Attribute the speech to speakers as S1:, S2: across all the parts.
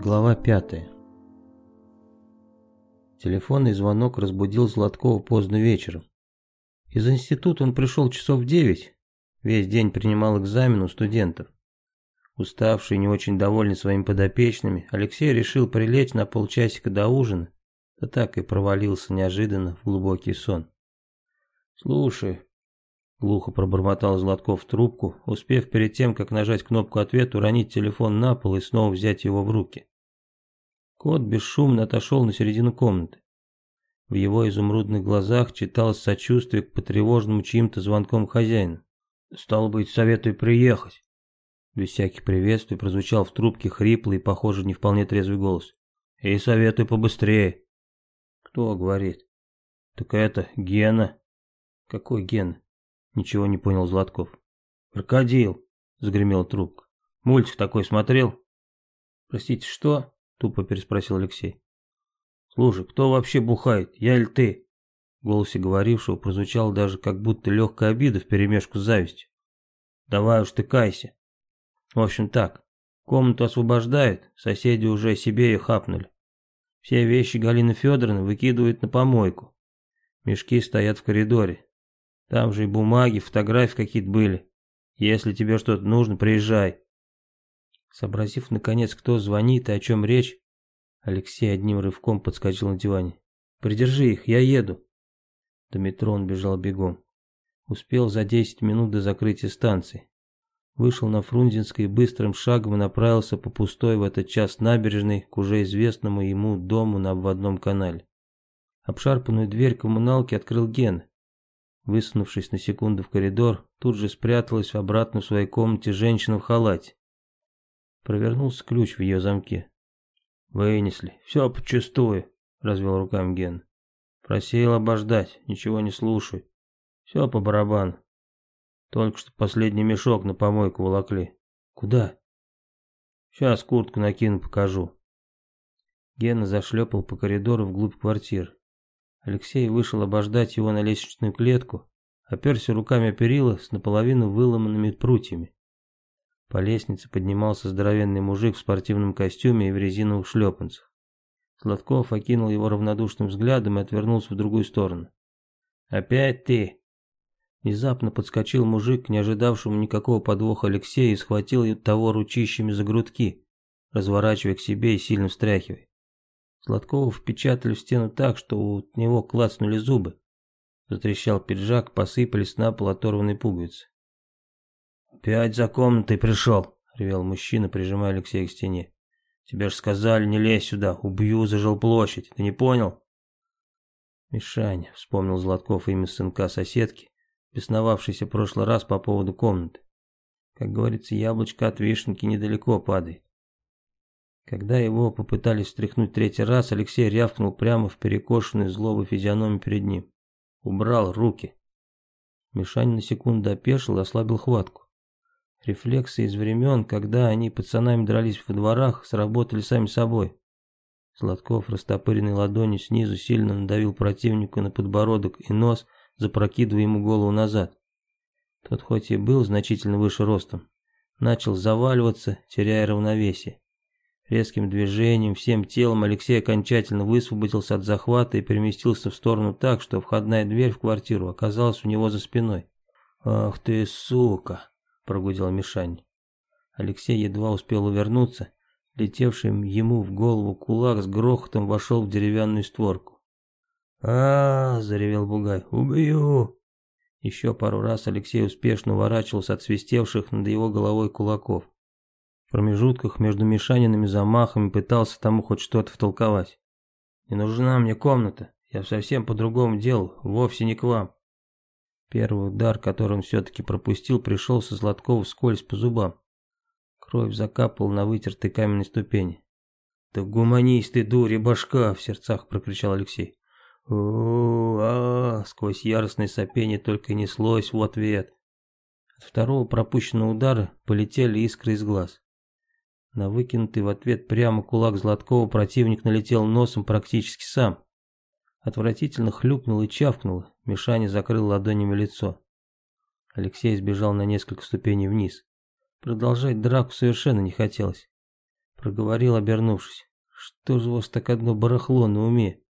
S1: Глава пятая. Телефонный звонок разбудил Златкова поздно вечером. Из института он пришел часов в девять. Весь день принимал экзамен у студентов. Уставший и не очень довольный своими подопечными, Алексей решил прилечь на полчасика до ужина, да так и провалился неожиданно в глубокий сон. «Слушай», — глухо пробормотал Златков в трубку, успев перед тем, как нажать кнопку ответа, уронить телефон на пол и снова взять его в руки. Кот бесшумно отошел на середину комнаты. В его изумрудных глазах читалось сочувствие к потревоженному чьим-то звонком хозяину. «Стало быть, советую приехать». Без всяких приветствий прозвучал в трубке хриплый и, похоже, не вполне трезвый голос. «И советую побыстрее». «Кто говорит?» «Так это Гена». «Какой Гена?» Ничего не понял Златков. «Крокодил», — загремел трубка. «Мультик такой смотрел?» «Простите, что?» Тупо переспросил Алексей. Слушай, кто вообще бухает, я или ты? В голосе говорившего прозвучало даже как будто легкая обида вперемешку с завистью. Давай уж ты кайся. В общем так, комнату освобождают, соседи уже себе ее хапнули. Все вещи Галины Федоровны выкидывают на помойку. Мешки стоят в коридоре. Там же и бумаги, фотографии какие-то были. Если тебе что-то нужно, приезжай. Сообразив, наконец, кто звонит и о чем речь, Алексей одним рывком подскочил на диване. «Придержи их, я еду». До метро он бежал бегом. Успел за 10 минут до закрытия станции. Вышел на Фрунзенской и быстрым шагом направился по пустой в этот час набережной к уже известному ему дому на обводном канале. Обшарпанную дверь коммуналки открыл Ген. Высунувшись на секунду в коридор, тут же спряталась обратно в своей комнате женщина в халате. Провернулся ключ в ее замке. «Вынесли. Все почистую», — развел руками Ген. «Просил обождать, ничего не слушай. Все по барабану. Только что последний мешок на помойку волокли. Куда?» «Сейчас куртку накину, покажу». Гена зашлепал по коридору вглубь квартиры. Алексей вышел обождать его на лестничную клетку, оперся руками о перила с наполовину выломанными прутьями. По лестнице поднимался здоровенный мужик в спортивном костюме и в резиновых шлепанцах. Сладков окинул его равнодушным взглядом и отвернулся в другую сторону. «Опять ты?» Внезапно подскочил мужик не ожидавшему никакого подвоха Алексея и схватил того ручищами за грудки, разворачивая к себе и сильно встряхивая. Сладкова впечатали в стену так, что у него клацнули зубы. Затрещал пиджак, посыпались на пол оторванные пуговицы. «Опять за комнатой пришел», — ревел мужчина, прижимая Алексея к стене. «Тебе ж сказали, не лезь сюда, убью за жилплощадь, ты не понял?» «Мишаня», — вспомнил Златков имя сынка соседки, бесновавшийся в прошлый раз по поводу комнаты. Как говорится, яблочко от вишенки недалеко падает. Когда его попытались встряхнуть третий раз, Алексей рявкнул прямо в перекошенную злобу физиономию перед ним. Убрал руки. Мишань на секунду опешил и ослабил хватку. Рефлексы из времен, когда они пацанами дрались во дворах, сработали сами собой. Сладков, растопыренной ладонью снизу, сильно надавил противнику на подбородок и нос, запрокидывая ему голову назад. Тот хоть и был значительно выше ростом, начал заваливаться, теряя равновесие. Резким движением, всем телом Алексей окончательно высвободился от захвата и переместился в сторону так, что входная дверь в квартиру оказалась у него за спиной. «Ах ты, сука!» прогудел Мишань. Алексей едва успел увернуться. Летевший ему в голову кулак с грохотом вошел в деревянную створку. А, заревел Бугай. «Убью!» Еще пару раз Алексей успешно уворачивался от свистевших над его головой кулаков. В промежутках между Мишаниными замахами пытался тому хоть что-то втолковать. «Не нужна мне комната, я совсем по другому делу, вовсе не к вам. Первый удар, который он все-таки пропустил, пришелся Златкову вскользь по зубам. Кровь закапала на вытертой каменной ступени. «Да гуманист ты, дури, башка!» — в сердцах прокричал Алексей. А, сквозь яростное сопение только неслось в ответ. От второго пропущенного удара полетели искры из глаз. На выкинутый в ответ прямо кулак Златкова противник налетел носом практически сам. Отвратительно хлюпнуло и чавкнуло. Мишаня закрыл ладонями лицо. Алексей сбежал на несколько ступеней вниз. Продолжать драку совершенно не хотелось. Проговорил, обернувшись. Что же у вас так одно барахло на уме?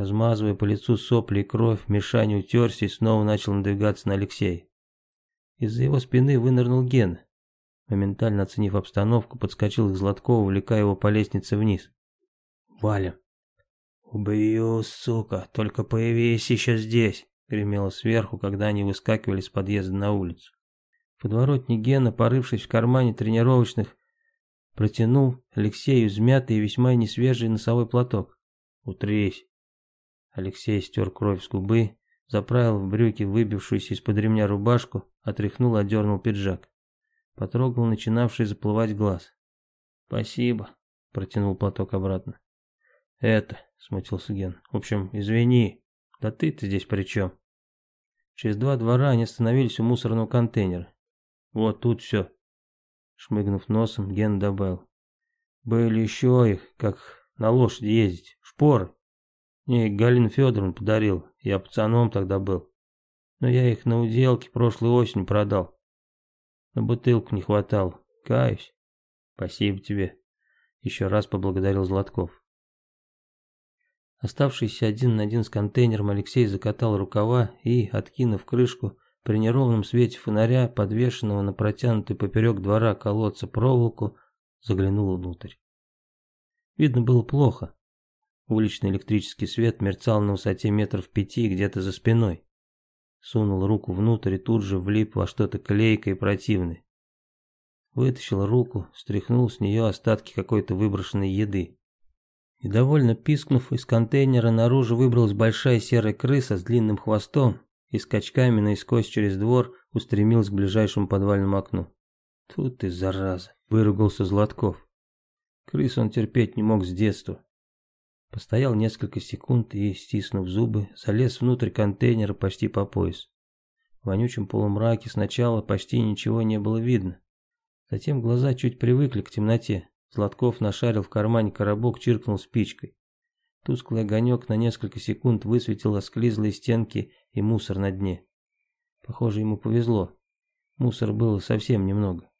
S1: Размазывая по лицу сопли и кровь, Мишаня утерся и снова начал надвигаться на Алексея. Из-за его спины вынырнул Ген. Моментально оценив обстановку, подскочил к Златкову, увлекая его по лестнице вниз. «Валим!» «Убью, сука, только появись еще здесь!» гремело сверху, когда они выскакивали с подъезда на улицу. Подворотни Гена, порывшись в кармане тренировочных, протянул Алексею измятый и весьма несвежий носовой платок. «Утрись!» Алексей стер кровь с губы, заправил в брюки выбившуюся из-под ремня рубашку, отряхнул и отдернул пиджак. Потрогал начинавший заплывать глаз. «Спасибо», — протянул платок обратно. «Это», — смутился Ген, — «в общем, извини, да ты-то здесь при чем?» Через два двора они остановились у мусорного контейнера. «Вот тут все», — шмыгнув носом, Ген добавил. «Были еще их, как на лошади ездить, шпоры. Мне Галина Федоровна подарил, я пацаном тогда был. Но я их на уделке прошлой осенью продал. На бутылку не хватало, каюсь. Спасибо тебе. Еще раз поблагодарил Златков. Оставшийся один на один с контейнером, Алексей закатал рукава и, откинув крышку, при неровном свете фонаря, подвешенного на протянутый поперек двора колодца проволоку, заглянул внутрь. Видно было плохо. Уличный электрический свет мерцал на высоте метров пяти где-то за спиной. Сунул руку внутрь и тут же влип во что-то клейкое и противное. Вытащил руку, стряхнул с нее остатки какой-то выброшенной еды. Недовольно пискнув, из контейнера наружу выбралась большая серая крыса с длинным хвостом и скачками наискось через двор устремилась к ближайшему подвальному окну. Тут ты, зараза, выругался Златков. Крыс он терпеть не мог с детства. Постоял несколько секунд и, стиснув зубы, залез внутрь контейнера почти по пояс. В вонючем полумраке сначала почти ничего не было видно. Затем глаза чуть привыкли к темноте. Златков нашарил в кармане коробок, чиркнул спичкой. Тусклый огонек на несколько секунд высветил осклизлые стенки и мусор на дне. Похоже, ему повезло. Мусора было совсем немного.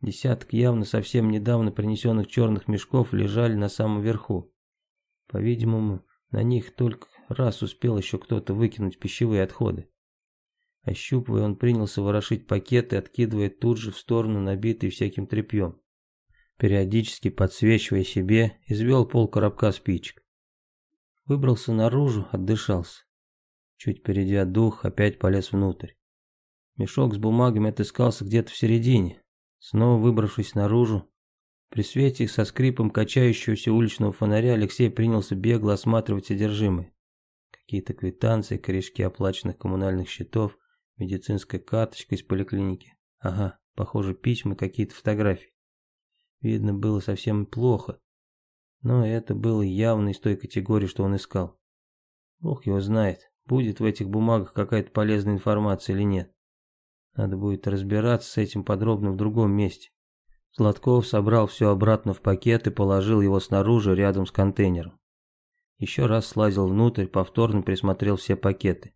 S1: Десяток явно совсем недавно принесенных черных мешков лежали на самом верху. По-видимому, на них только раз успел еще кто-то выкинуть пищевые отходы. Ощупывая, он принялся ворошить пакеты, откидывая тут же в сторону набитый всяким тряпьем. Периодически подсвечивая себе, извел пол коробка спичек. Выбрался наружу, отдышался. Чуть перейдя дух, опять полез внутрь. Мешок с бумагами отыскался где-то в середине. Снова выбравшись наружу, при свете со скрипом качающегося уличного фонаря Алексей принялся бегло осматривать содержимое. Какие-то квитанции, корешки оплаченных коммунальных счетов, медицинская карточка из поликлиники. Ага, похоже, письма, какие-то фотографии. Видно было совсем плохо. Но это было явно из той категории, что он искал. Бог его знает, будет в этих бумагах какая-то полезная информация или нет. Надо будет разбираться с этим подробно в другом месте. Сладков собрал все обратно в пакет и положил его снаружи рядом с контейнером. Еще раз слазил внутрь, повторно присмотрел все пакеты.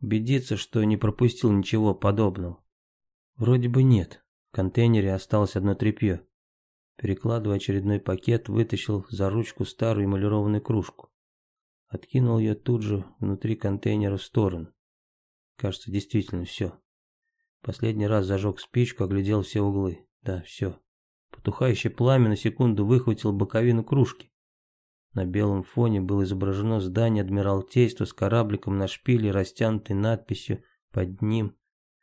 S1: Убедиться, что не пропустил ничего подобного. Вроде бы нет. В контейнере осталось одно тряпье. Перекладывая очередной пакет, вытащил за ручку старую эмалированную кружку. Откинул ее тут же внутри контейнера в сторону. Кажется, действительно все. Последний раз зажег спичку, оглядел все углы. Да, все. Потухающее пламя на секунду выхватило боковину кружки. На белом фоне было изображено здание Адмиралтейства с корабликом на шпиле, растянутой надписью под ним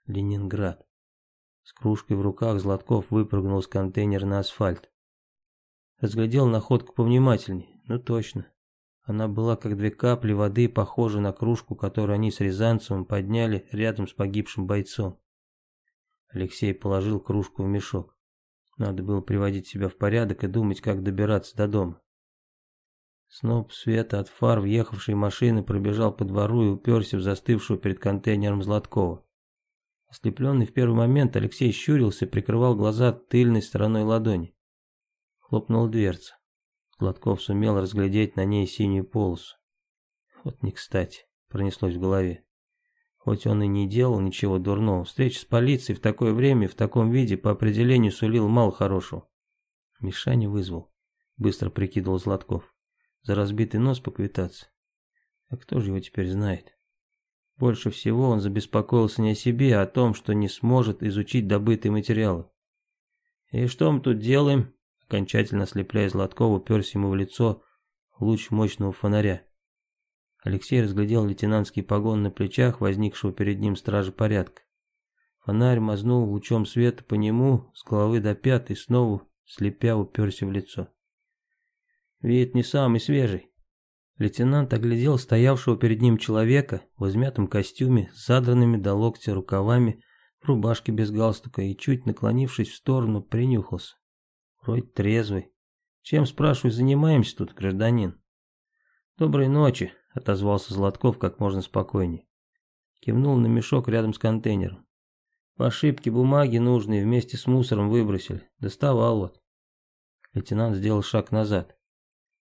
S1: «Ленинград». С кружкой в руках Златков выпрыгнул с контейнера на асфальт. Разглядел находку повнимательней. Ну точно. Она была как две капли воды, похожа на кружку, которую они с Рязанцевым подняли рядом с погибшим бойцом. Алексей положил кружку в мешок. Надо было приводить себя в порядок и думать, как добираться до дома. Сноп света от фар въехавшей машины пробежал по двору и уперся в застывшего перед контейнером Златкова. Ослепленный в первый момент, Алексей щурился и прикрывал глаза тыльной стороной ладони. Хлопнула дверца. Златков сумел разглядеть на ней синюю полосу. Вот не кстати. пронеслось в голове. Хоть он и не делал ничего дурного, встреча с полицией в такое время в таком виде по определению сулил мало хорошего. Мишаня вызвал. Быстро прикидывал Златков. За разбитый нос поквитаться. А кто же его теперь знает? Больше всего он забеспокоился не о себе, а о том, что не сможет изучить добытые материалы. «И что мы тут делаем?» Окончательно ослепляя Златкова, уперся ему в лицо луч мощного фонаря. Алексей разглядел лейтенантский погон на плечах возникшего перед ним стража порядка. Фонарь мазнул лучом света по нему с головы до пят и снова, слепя, уперся в лицо. Вид не самый свежий. Лейтенант оглядел стоявшего перед ним человека в измятом костюме с задранными до локтя рукавами, в рубашке без галстука и, чуть наклонившись в сторону, принюхался. Вроде трезвый. Чем, спрашиваю, занимаемся тут, гражданин? Доброй ночи, отозвался Златков как можно спокойнее. Кивнул на мешок рядом с контейнером. По ошибке бумаги нужные вместе с мусором выбросили. Доставал вот. Лейтенант сделал шаг назад.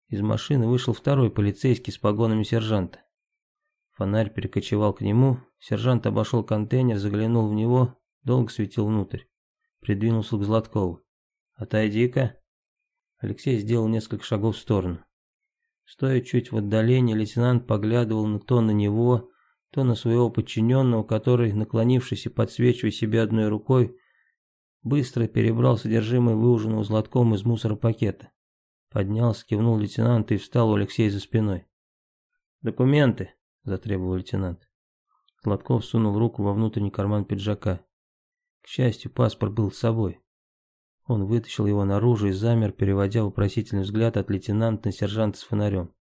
S1: Из машины вышел второй полицейский с погонами сержанта. Фонарь перекочевал к нему, сержант обошел контейнер, заглянул в него, долго светил внутрь. Придвинулся к Златкову. «Отойди-ка». Алексей сделал несколько шагов в сторону. Стоя чуть в отдалении, лейтенант поглядывал то на него, то на своего подчиненного, который, наклонившись и подсвечивая себе одной рукой, быстро перебрал содержимое выуженного златком из мусоропакета. Поднялся, кивнул лейтенант и встал у Алексея за спиной. «Документы», — затребовал лейтенант. Златков сунул руку во внутренний карман пиджака. К счастью, паспорт был с собой. Он вытащил его наружу и замер, переводя вопросительный взгляд от лейтенанта на сержанта с фонарем.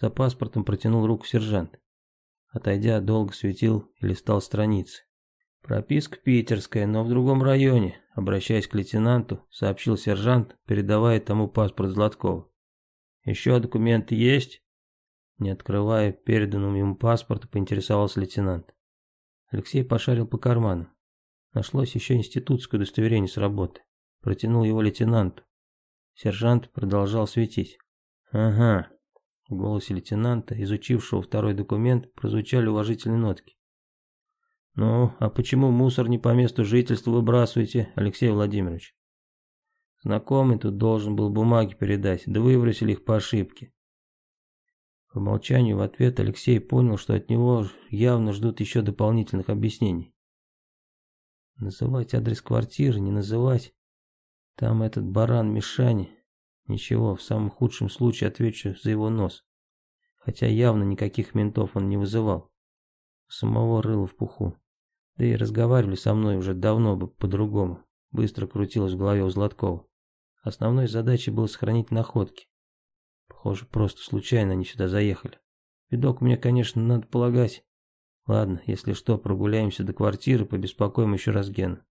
S1: За паспортом протянул руку сержант. Отойдя, долго светил и листал страницы. «Прописка питерская, но в другом районе», обращаясь к лейтенанту, сообщил сержант, передавая тому паспорт Златкова. «Еще документы есть?» Не открывая переданного ему паспорта, поинтересовался лейтенант. Алексей пошарил по карманам. Нашлось еще институтское удостоверение с работы. Протянул его лейтенанту. Сержант продолжал светить. «Ага». В голосе лейтенанта, изучившего второй документ, прозвучали уважительные нотки. «Ну, а почему мусор не по месту жительства выбрасываете, Алексей Владимирович?» «Знакомый тут должен был бумаги передать, да выбросили их по ошибке». По молчанию в ответ Алексей понял, что от него явно ждут еще дополнительных объяснений. Называть адрес квартиры, не называть. Там этот баран Мишани. Ничего, в самом худшем случае отвечу за его нос. Хотя явно никаких ментов он не вызывал. Самого рыла в пуху. Да и разговаривали со мной уже давно бы по-другому. Быстро крутилось в голове у Златкова. Основной задачей было сохранить находки. Похоже, просто случайно они сюда заехали. Видок мне, конечно, надо полагать. Ладно, если что, прогуляемся до квартиры, побеспокоим еще раз Гена.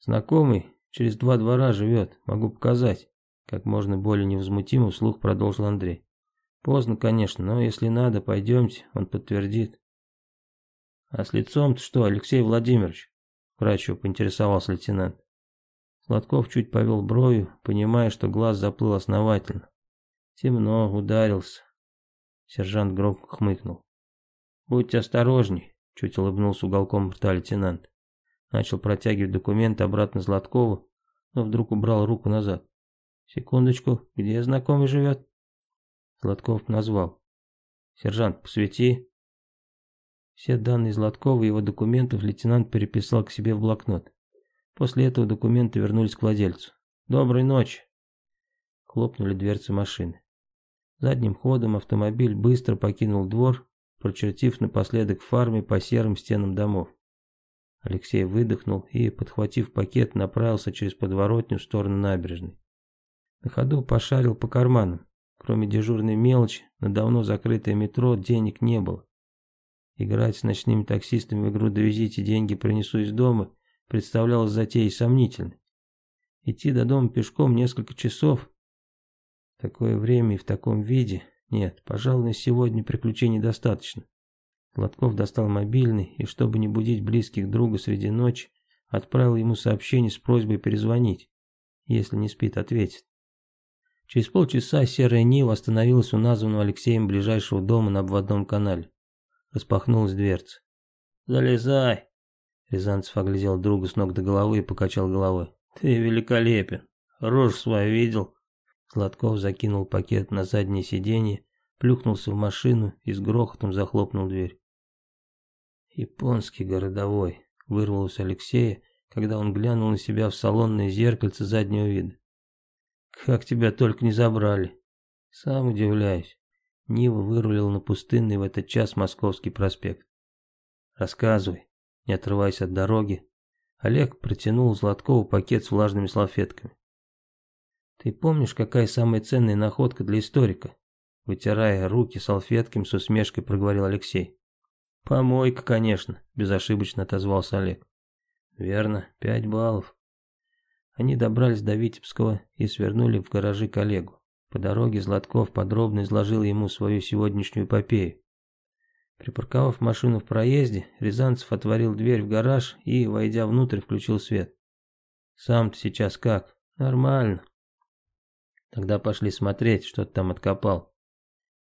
S1: Знакомый Через два двора живет, могу показать. Как можно более невозмутимо вслух продолжил Андрей. Поздно, конечно, но если надо, пойдемте, он подтвердит. А с лицом-то что, Алексей Владимирович? Врачу поинтересовался лейтенант. Сладков чуть повел бровью, понимая, что глаз заплыл основательно. Темно, ударился. Сержант громко хмыкнул. «Будьте осторожней», — чуть улыбнулся уголком рта лейтенант. Начал протягивать документы обратно Златкову, но вдруг убрал руку назад. «Секундочку, где знакомый живет?» Златков назвал. «Сержант, посвети». Все данные Златкова и его документов лейтенант переписал к себе в блокнот. После этого документы вернулись к владельцу. «Доброй ночи!» Хлопнули дверцы машины. Задним ходом автомобиль быстро покинул двор, прочертив напоследок фарме по серым стенам домов. Алексей выдохнул и, подхватив пакет, направился через подворотню в сторону набережной. На ходу пошарил по карманам. Кроме дежурной мелочи, на давно закрытое метро денег не было. Играть с ночными таксистами в игру «Довезите, деньги принесу из дома» представлялось затеей сомнительной. Идти до дома пешком несколько часов. Такое время и в таком виде. Нет, пожалуй, сегодня приключений достаточно. Гладков достал мобильный и, чтобы не будить близких друга среди ночи, отправил ему сообщение с просьбой перезвонить. Если не спит, ответит. Через полчаса серая Нива остановилась у названного Алексеем ближайшего дома на обводном канале. распахнулась дверца. «Залезай!» Рязанцев оглядел друга с ног до головы и покачал головой. «Ты великолепен! Рожь свою видел?» Златков закинул пакет на заднее сиденье, плюхнулся в машину и с грохотом захлопнул дверь. «Японский городовой», — вырвалось Алексея, когда он глянул на себя в салонное зеркальце заднего вида. «Как тебя только не забрали!» «Сам удивляюсь». Нива вырулил на пустынный в этот час Московский проспект. «Рассказывай», не отрываясь от дороги. Олег протянул Златкову пакет с влажными салфетками. «Ты помнишь, какая самая ценная находка для историка?» Вытирая руки салфетками с усмешкой, проговорил Алексей. «Помойка, конечно», – безошибочно отозвался Олег. «Верно, пять баллов». Они добрались до Витебского и свернули в гаражи коллегу. По дороге Златков подробно изложил ему свою сегодняшнюю эпопею. Припарковав машину в проезде, Рязанцев отворил дверь в гараж и, войдя внутрь, включил свет. «Сам-то сейчас как?» «Нормально». Тогда пошли смотреть, что ты там откопал.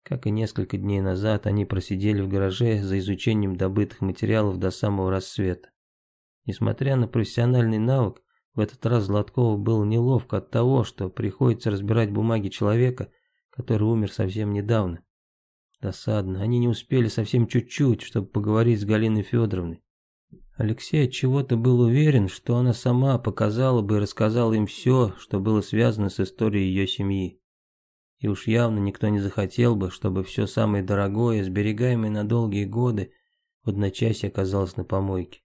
S1: Как и несколько дней назад, они просидели в гараже за изучением добытых материалов до самого рассвета. Несмотря на профессиональный навык, в этот раз Златкову было неловко от того, что приходится разбирать бумаги человека, который умер совсем недавно. Досадно, они не успели совсем чуть-чуть, чтобы поговорить с Галиной Федоровной. Алексей от чего-то был уверен, что она сама показала бы и рассказала им все, что было связано с историей ее семьи. И уж явно никто не захотел бы, чтобы все самое дорогое, сберегаемое на долгие годы, в одночасье оказалось на помойке.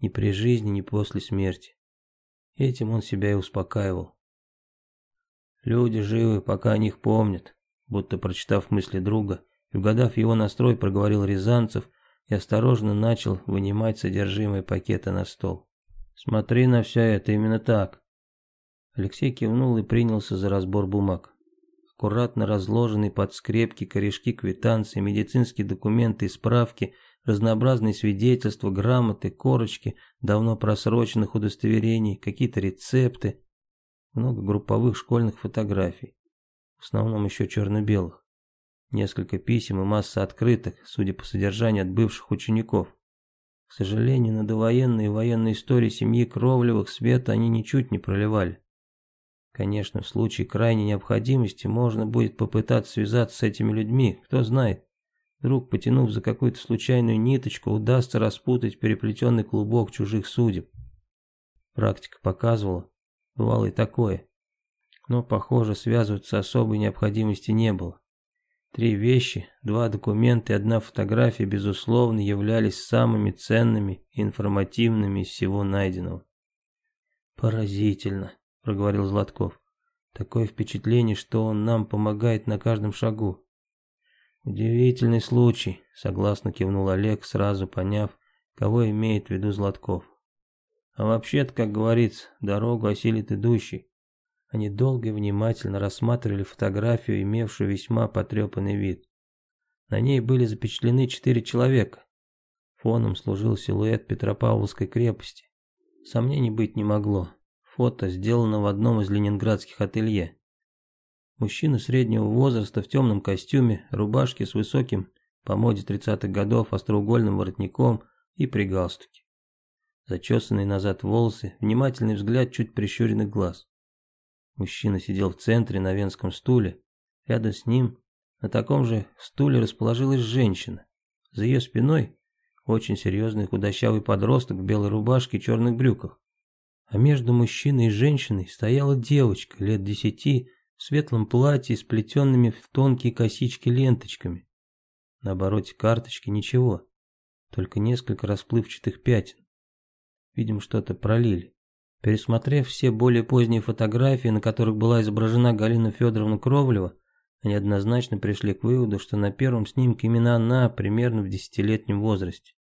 S1: Ни при жизни, ни после смерти. Этим он себя и успокаивал. Люди живы, пока о них помнят, будто прочитав мысли друга и угадав его настрой, проговорил Рязанцев и осторожно начал вынимать содержимое пакета на стол. «Смотри на все это именно так». Алексей кивнул и принялся за разбор бумаг. Аккуратно разложенные под скрепки, корешки квитанции, медицинские документы и справки, разнообразные свидетельства, грамоты, корочки, давно просроченных удостоверений, какие-то рецепты, много групповых школьных фотографий в основном еще черно-белых. Несколько писем и масса открыток, судя по содержанию от бывших учеников. К сожалению, на довоенные и военные истории семьи Кровлевых света они ничуть не проливали. Конечно, в случае крайней необходимости можно будет попытаться связаться с этими людьми, кто знает. Вдруг, потянув за какую-то случайную ниточку, удастся распутать переплетенный клубок чужих судеб. Практика показывала, бывало и такое но, похоже, связываться особой необходимости не было. Три вещи, два документа и одна фотография, безусловно, являлись самыми ценными и информативными из всего найденного. «Поразительно», — проговорил Златков. «Такое впечатление, что он нам помогает на каждом шагу». «Удивительный случай», — согласно кивнул Олег, сразу поняв, кого имеет в виду Златков. «А вообще-то, как говорится, дорогу осилит идущий. Они долго и внимательно рассматривали фотографию, имевшую весьма потрепанный вид. На ней были запечатлены четыре человека. Фоном служил силуэт Петропавловской крепости. Сомнений быть не могло. Фото сделано в одном из ленинградских ателье. Мужчина среднего возраста в темном костюме, рубашке с высоким, по моде 30-х годов, остроугольным воротником и при галстуке. Зачесанные назад волосы, внимательный взгляд чуть прищуренных глаз. Мужчина сидел в центре на венском стуле. Рядом с ним на таком же стуле расположилась женщина. За ее спиной очень серьезный худощавый подросток в белой рубашке и черных брюках. А между мужчиной и женщиной стояла девочка лет десяти в светлом платье с плетенными в тонкие косички ленточками. На обороте карточки ничего, только несколько расплывчатых пятен. Видимо, что-то пролили. Пересмотрев все более поздние фотографии, на которых была изображена Галина Федоровна Кровлева, они однозначно пришли к выводу, что на первом снимке именно она примерно в десятилетнем возрасте.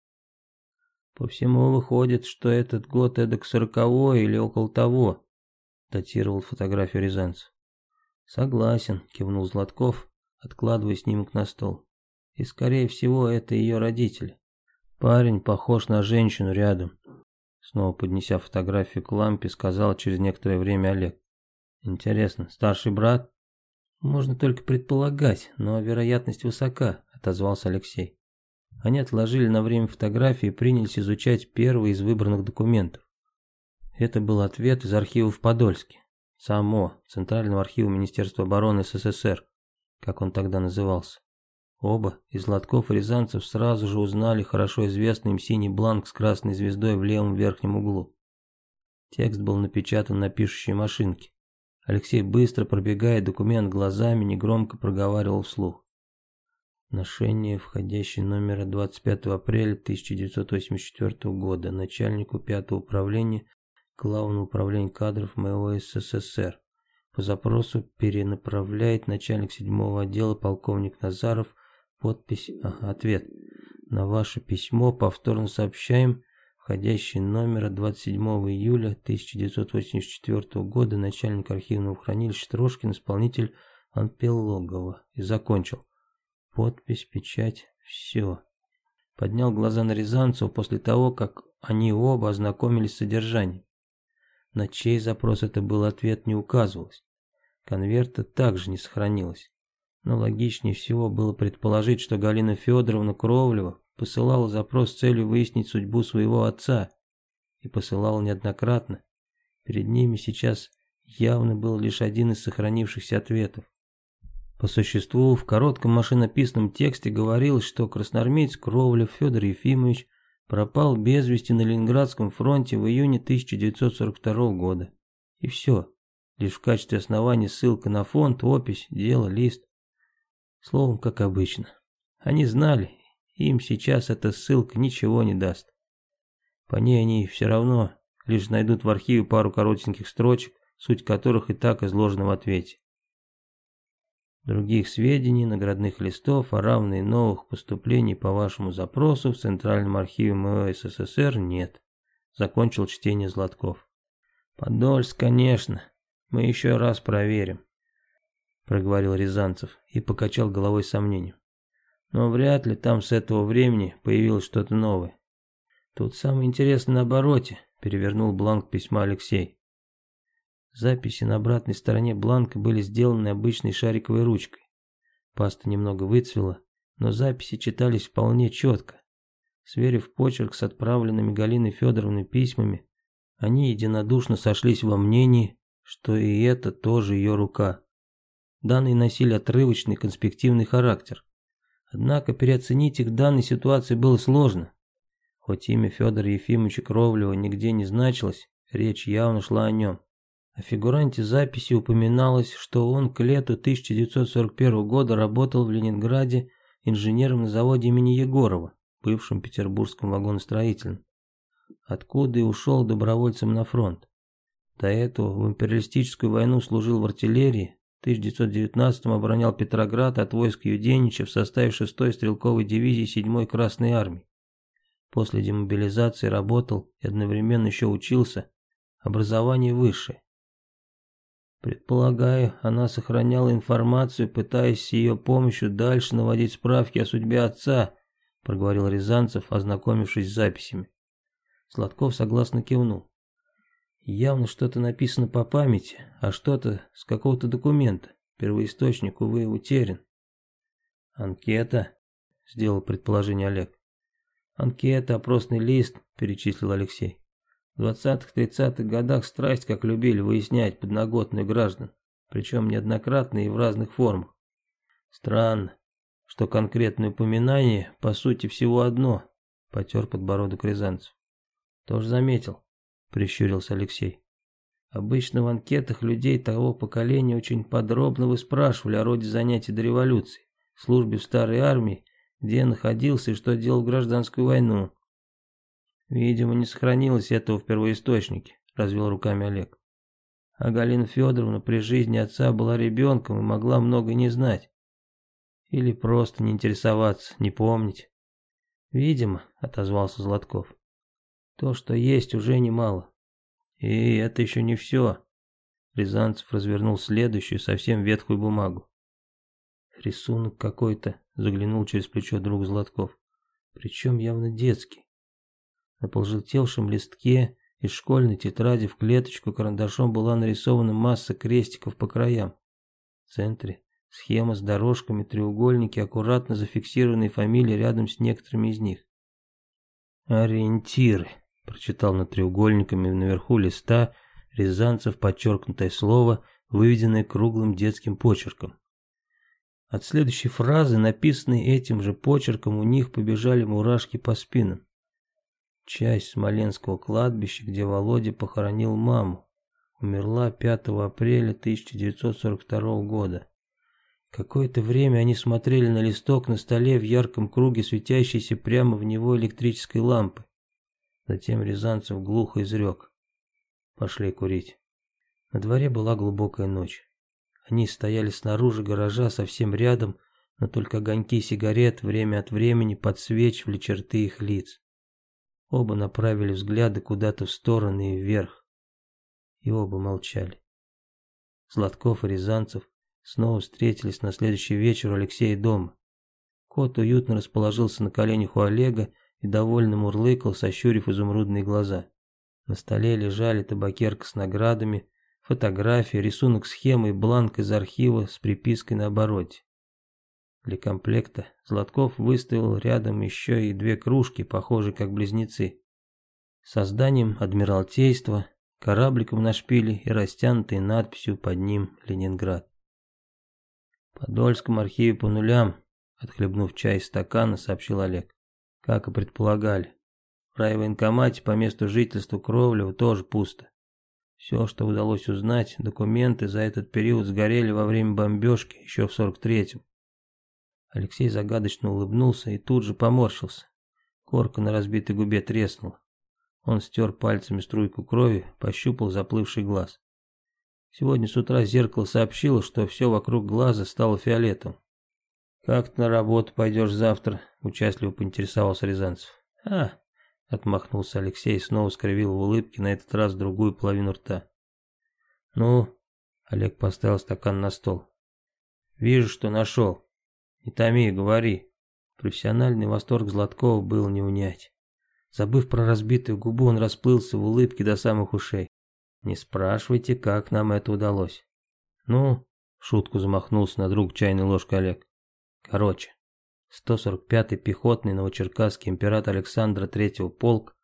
S1: По всему выходит, что этот год эдак сороковой или около того, датировал фотографию Рязанцев. Согласен, кивнул Златков, откладывая снимок на стол. И скорее всего это ее родители. Парень похож на женщину рядом. Снова поднеся фотографию к лампе, сказал через некоторое время Олег. Интересно, старший брат? Можно только предполагать, но вероятность высока, отозвался Алексей. Они отложили на время фотографии и принялись изучать первый из выбранных документов. Это был ответ из архива в Подольске. ЦАМО, Центрального архива Министерства обороны СССР, как он тогда назывался. Оба, и Златков и Рязанцев, сразу же узнали хорошо известный им синий бланк с красной звездой в левом верхнем углу. Текст был напечатан на пишущей машинке. Алексей, быстро пробегая документ глазами, негромко проговаривал вслух. Ношение, входящий номера 25 апреля 1984 года, начальнику 5 управления Главного управления кадров моего СССР. По запросу перенаправляет начальник седьмого отдела полковник Назаров. Подпись, ага, ответ. На ваше письмо повторно сообщаем входящий номера 27 июля 1984 года начальник архивного хранилища Трошкин, исполнитель Анпелогова. И закончил. Подпись, печать, все. Поднял глаза на Рязанцева после того, как они оба ознакомились с содержанием. На чей запрос это был ответ не указывалось. Конверта также не сохранилось. Но логичнее всего было предположить, что Галина Федоровна Кровлева посылала запрос с целью выяснить судьбу своего отца. И посылала неоднократно. Перед ними сейчас явно был лишь один из сохранившихся ответов. По существу, в коротком машинописном тексте говорилось, что красноармеец Кровлев Федор Ефимович пропал без вести на Ленинградском фронте в июне 1942 года. И все. Лишь в качестве основания ссылка на фонд, опись, дело, лист. Словом, как обычно. Они знали, им сейчас эта ссылка ничего не даст. По ней они все равно лишь найдут в архиве пару коротеньких строчек, суть которых и так изложена в ответе. Других сведений, наградных листов, а равно и новых поступлений по вашему запросу в Центральном архиве МО СССР нет. Закончил чтение Златков. Подольск, конечно. Мы еще раз проверим. Проговорил Рязанцев и покачал головой сомнением. Но вряд ли там с этого времени появилось что-то новое. Тут самое интересное на обороте, перевернул бланк письма Алексей. Записи на обратной стороне бланка были сделаны обычной шариковой ручкой. Паста немного выцвела, но записи читались вполне четко. Сверив почерк с отправленными Галиной Федоровной письмами, они единодушно сошлись во мнении, что и это тоже ее рука. Данные носили отрывочный конспективный характер. Однако переоценить их в данной ситуации было сложно. Хоть имя Федора Ефимовича Кровлева нигде не значилось, речь явно шла о нем. О фигуранте записи упоминалось, что он к лету 1941 года работал в Ленинграде инженером на заводе имени Егорова, бывшем петербургском вагоностроительном, откуда и ушел добровольцем на фронт. До этого в империалистическую войну служил в артиллерии, в 1919 оборонял Петроград от войск Юденича в составе 6-й стрелковой дивизии 7-й Красной армии. После демобилизации работал и одновременно еще учился, образование высшее. Предполагаю, она сохраняла информацию, пытаясь с ее помощью дальше наводить справки о судьбе отца, проговорил Рязанцев, ознакомившись с записями. Сладков согласно кивнул. Явно что-то написано по памяти, а что-то с какого-то документа. Первоисточник, увы, утерян. Анкета, сделал предположение Олег. Анкета, опросный лист, перечислил Алексей. В 20-30-х годах страсть как любили выяснять подноготную граждан, причем неоднократно и в разных формах. Странно, что конкретное упоминание по сути всего одно, потер подбородок Рязанцев. Тоже заметил, прищурился Алексей. Обычно в анкетах людей того поколения очень подробно выспрашивали о роде занятий до революции, службе в старой армии, где находился и что делал в гражданскую войну. Видимо, не сохранилось этого в первоисточнике, развел руками Олег. А Галина Федоровна при жизни отца была ребенком и могла много не знать. Или просто не интересоваться, не помнить. Видимо, отозвался Златков. То, что есть, уже немало. И это еще не все. Рязанцев развернул следующую, совсем ветхую бумагу. Рисунок какой-то, заглянул через плечо друг Златков. Причем явно детский. На полжелтевшем листке из школьной тетради в клеточку карандашом была нарисована масса крестиков по краям. В центре Схема с дорожками, треугольники, аккуратно зафиксированные фамилии рядом с некоторыми из них. «Ориентиры», — прочитал над треугольниками наверху листа Рязанцев подчеркнутое слово, выведенное круглым детским почерком. От следующей фразы, написанной этим же почерком, у них побежали мурашки по спинам. Часть Смоленского кладбища, где Володя похоронил маму, умерла 5 апреля 1942 года. Какое-то время они смотрели на листок на столе в ярком круге, светящейся прямо в него электрической лампы. Затем Рязанцев глухо изрек. Пошли курить. На дворе была глубокая ночь. Они стояли снаружи гаража совсем рядом, но только огоньки сигарет время от времени подсвечивали черты их лиц. Оба направили взгляды куда-то в стороны и вверх. И оба молчали. Златков и Рязанцев Снова встретились на следующий вечер у Алексея дома. Кот уютно расположился на коленях у Олега и довольно мурлыкал, сощурив изумрудные глаза. На столе лежали табакерка с наградами, фотография, рисунок схемы и бланк из архива с припиской на обороте. Для комплекта Златков выставил рядом еще и две кружки, похожие как близнецы. Созданием Адмиралтейства, корабликом на шпиле и растянутой надписью под ним «Ленинград». Подольском архиве по нулям, отхлебнув чай из стакана, сообщил Олег. Как и предполагали. В райвоенкомате по месту жительства Кровлева тоже пусто. Все, что удалось узнать, документы за этот период сгорели во время бомбежки еще в 43-м. Алексей загадочно улыбнулся и тут же поморщился. Корка на разбитой губе треснула. Он стер пальцами струйку крови, пощупал заплывший глаз. Сегодня с утра зеркало сообщило, что все вокруг глаза стало фиолетовым. «Как ты на работу пойдешь завтра?» – участливо поинтересовался Рязанцев. «А!» – отмахнулся Алексей и снова скривил в улыбке, на этот раз другую половину рта. «Ну?» – Олег поставил стакан на стол. «Вижу, что нашел. Не томи, говори». Профессиональный восторг Златкова был не унять. Забыв про разбитую губу, он расплылся в улыбке до самых ушей. Не спрашивайте, как нам это удалось. Ну, шутку замахнулся на друг чайной ложкой Олег. Короче, 145-й пехотный Новочеркасский император Александра III полк,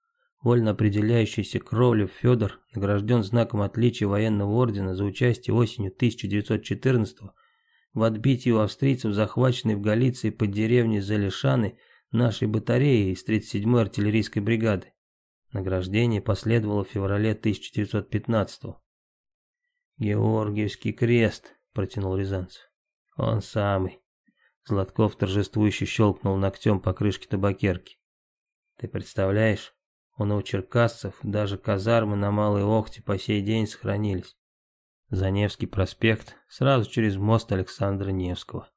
S1: вольно определяющийся Кровлев Федор, награжден знаком отличия военного ордена за участие осенью 1914 в отбитии у австрийцев захваченной в Галиции под деревней Залишаны нашей батареи из 37-й артиллерийской бригады. Награждение последовало в феврале 1915 -го. «Георгиевский крест», — протянул Рязанцев. «Он самый». Златков торжествующе щелкнул ногтем по крышке табакерки. «Ты представляешь, у новочеркасцев даже казармы на Малой Охте по сей день сохранились. Заневский проспект, сразу через мост Александра Невского.